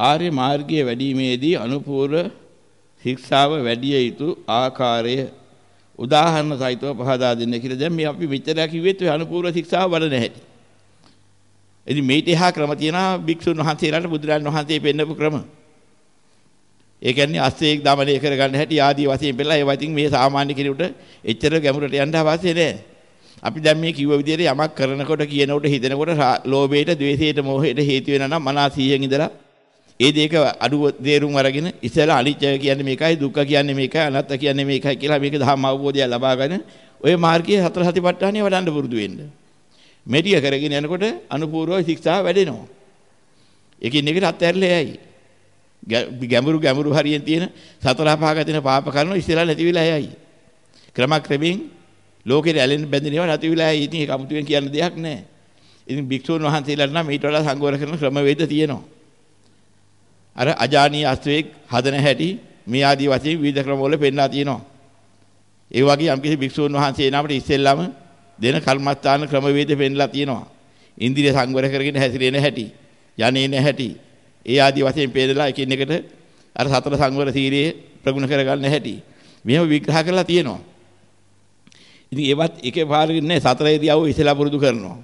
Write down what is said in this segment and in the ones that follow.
ආර්ය මාර්ගයේ වැඩිීමේදී අනුපූර්ව ශික්ෂාව වැඩි යුතු ආකාරය උදාහරණ සහිතව පහදා දෙන්න කියලා දැන් මේ අපි මෙච්චර කිව්වෙත් ඔය අනුපූර්ව ශික්ෂාව වඩන හැටි. ඉතින් මේිට එහා ක්‍රම තියෙනවා භික්ෂුන් වහන්සේලාට බුදුරන් වහන්සේ පෙන්නපු ක්‍රම. ඒ කියන්නේ අස්සෙක් දමනය කරගන්න හැටි ආදී වශයෙන් පෙළලා ඒවා ඉතින් මේ සාමාන්‍ය කෙනෙකුට එච්චර ගැඹුරට යන්න අවශ්‍ය නැහැ. අපි දැන් මේ කිව්ව විදිහට යමක් කරනකොට කියනකොට හිතනකොට ලෝභයට, ද්වේෂයට, මෝහයට හේතු වෙනා නම් මනසීයෙන් ඉඳලා ඒ දෙක අඩුව තේරුම් අරගෙන ඉස්සෙල්ලා අනිත්‍ය කියන්නේ මේකයි, දුක්ඛ කියන්නේ මේකයි, අනාත්ම කියන්නේ මේකයි කියලා මේක ධම්ම අවබෝධය ලබාගෙන ඔය මාර්ගයේ හතර සතිපට්ඨානිය වඩන්න පුරුදු වෙන්න. මෙටිය කරගෙන යනකොට අනුපූර්ව ශික්ෂා වැඩෙනවා. එකින් එකට අත්හැරලා යයි. ගැඹුරු ගැඹුරු හරියෙන් තියෙන සතර පහක තියෙන පාප කරන ඉස්සෙල්ලා නැති වෙලා යයි. ක්‍රමක්‍රමයෙන් ලෝකෙට ඇලෙන්න බැඳෙනවා නැති වෙලා යයි. ඉතින් ඒක අමුතුවෙන් කියන්න දෙයක් නැහැ. ඉතින් භික්ෂුන් වහන්සේලාට නම් ඊට වඩා සංවර කරන ක්‍රමවේද තියෙනවා. අර අජානීය අස්වැක් හදන හැටි මේ ආදී වශයෙන් විවිධ ක්‍රමවල පෙන්ලා තියෙනවා. ඒ වගේ යම්කිසි භික්ෂුන් වහන්සේ නමට ඉස්සෙල්ලාම දෙන කර්මස්ථාන ක්‍රමවේද පෙන්ලා තියෙනවා. ඉන්ද්‍රිය සංවර කරගෙන හැසිරෙන හැටි, යන්නේ හැටි, ඒ ආදී වශයෙන් පෙන්නලා එකින් එකට අර සතර සංවර සීලයේ ප්‍රගුණ කරගන්න හැටි. මෙහෙම විග්‍රහ කරලා තියෙනවා. ඉතින් ඒවත් එකේ පාරකින් නෑ සතරේදී ආව ඉස්සලා පුරුදු කරනවා.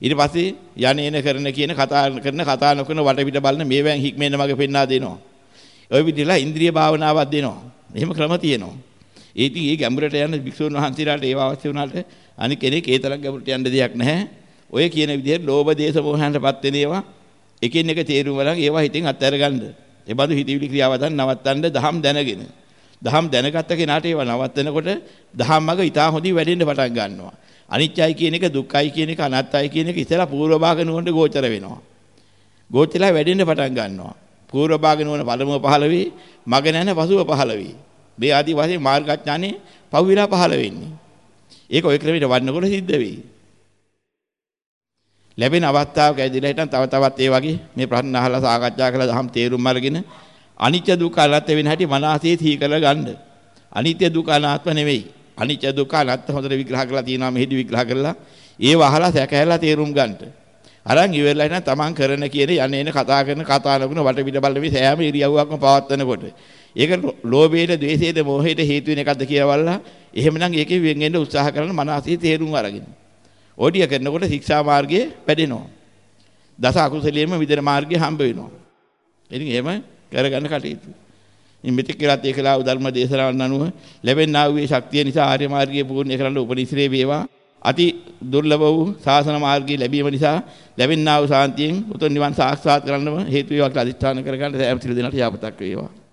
ඊට පස්සේ යන්නේන කරන කියන කතා කරන කතා නොකරන වටපිට බලන මේවෙන් හික්මෙන්න මගේ පෙන්වා දෙනවා. ওই විදිහලා ඉන්ද්‍රිය භාවනාවක් දෙනවා. එහෙම ක්‍රම තියෙනවා. ඒ ඉතින් ඒ ගැඹුරට යන භික්ෂුන් වහන්සේලාට ඒව අවශ්‍ය වුණාට අනික කෙනෙක් ඒ තරම් ගැඹුරට යන්න දෙයක් නැහැ. ඔය කියන විදිහට ලෝභ දේශ මොහයන්ටපත් වෙන ඒවා එකින් එක තේරුම් ගන්න ඒවා හිතෙන් අත්හැර ගන්න. ඒ බඳු හිතවිලි ක්‍රියාවතන් නවත්තන්න දහම් දැනගෙන. දහම් දැනගත්ත කෙනාට ඒවා නවත්තනකොට දහම් මග ඊටා හොඳින් වැඩෙන්න පටන් ගන්නවා. අනිත්‍යයි කියන එක දුක්ඛයි කියන එක අනාත්තයි කියන එක ඉතලා පූර්ව භාග නුවණට ගෝචර වෙනවා. ගෝචරලා වැඩෙන්න පටන් ගන්නවා. පූර්ව භාග නුවණ පළමුව පහළ වේ, මග නැන පසුව පහළ වේ. මේ ආදී වශයෙන් මාර්ගඥානෙ පහුවිලා පහළ වෙන්නේ. ඒක ඔය ක්‍රමයට වඩනකොට සිද්ධ වෙයි. ලැබෙන අවස්ථාවක ඇදිලා හිටන් තව තවත් ඒ වගේ මේ ප්‍රශ්න අහලා සාකච්ඡා කරලා දහම් තේරුම් අරගෙන අනිත්‍ය දුක්ඛ අනාත්ම වෙන හැටි මනසේ සිහි කරලා ගන්න. අනිත්‍ය දුක්ඛ අනාත්ම නෙවෙයි. අනිත්‍ය දුක්ඛ අනාත්ම හොඳට විග්‍රහ කරලා තියෙනවා මෙහිදී විග්‍රහ කරලා ඒව අහලා සැකහැරලා තේරුම් ගන්නට. අරන් ඉවරලා ඉතින් තමන් කරන කියන යන්නේ එන කතා කරන කතා නොකරන වටපිට බලන මේ සෑම ඉරියව්වක්ම පවත්වනකොට ඒක ලෝභයට, ද්වේෂයට, මෝහයට හේතු වෙන එකක්ද කියවලා එහෙමනම් ඒකේ වෙන් වෙන්න උත්සාහ කරන මනසේ තේරුම් අරගෙන. ඕඩිය කරනකොට ශික්ෂා මාර්ගයේ වැඩෙනවා. දස අකුසලියෙම විදෙන මාර්ගය හම්බ වෙනවා. ඉතින් එහෙම කරගන්න කටයුතු. ඉතින් මෙතෙක් කියලාත් ඒකලා ධර්ම දේශනාවන් අනුව ලැබෙනා වූ ශක්තිය නිසා ආර්ය මාර්ගයේ පූර්ණ කරන්න උපනිශ්‍රේ වේවා. අති දුර්ලභ වූ ශාසන මාර්ගයේ ලැබීම නිසා ලැබෙනා වූ සාන්තියෙන් උතුම් නිවන් සාක්ෂාත් කරගන්නම හේතු වේවා කියලා අදිස්ථාන කරගන්න සෑම සිල් දිනට යාපතක් වේවා.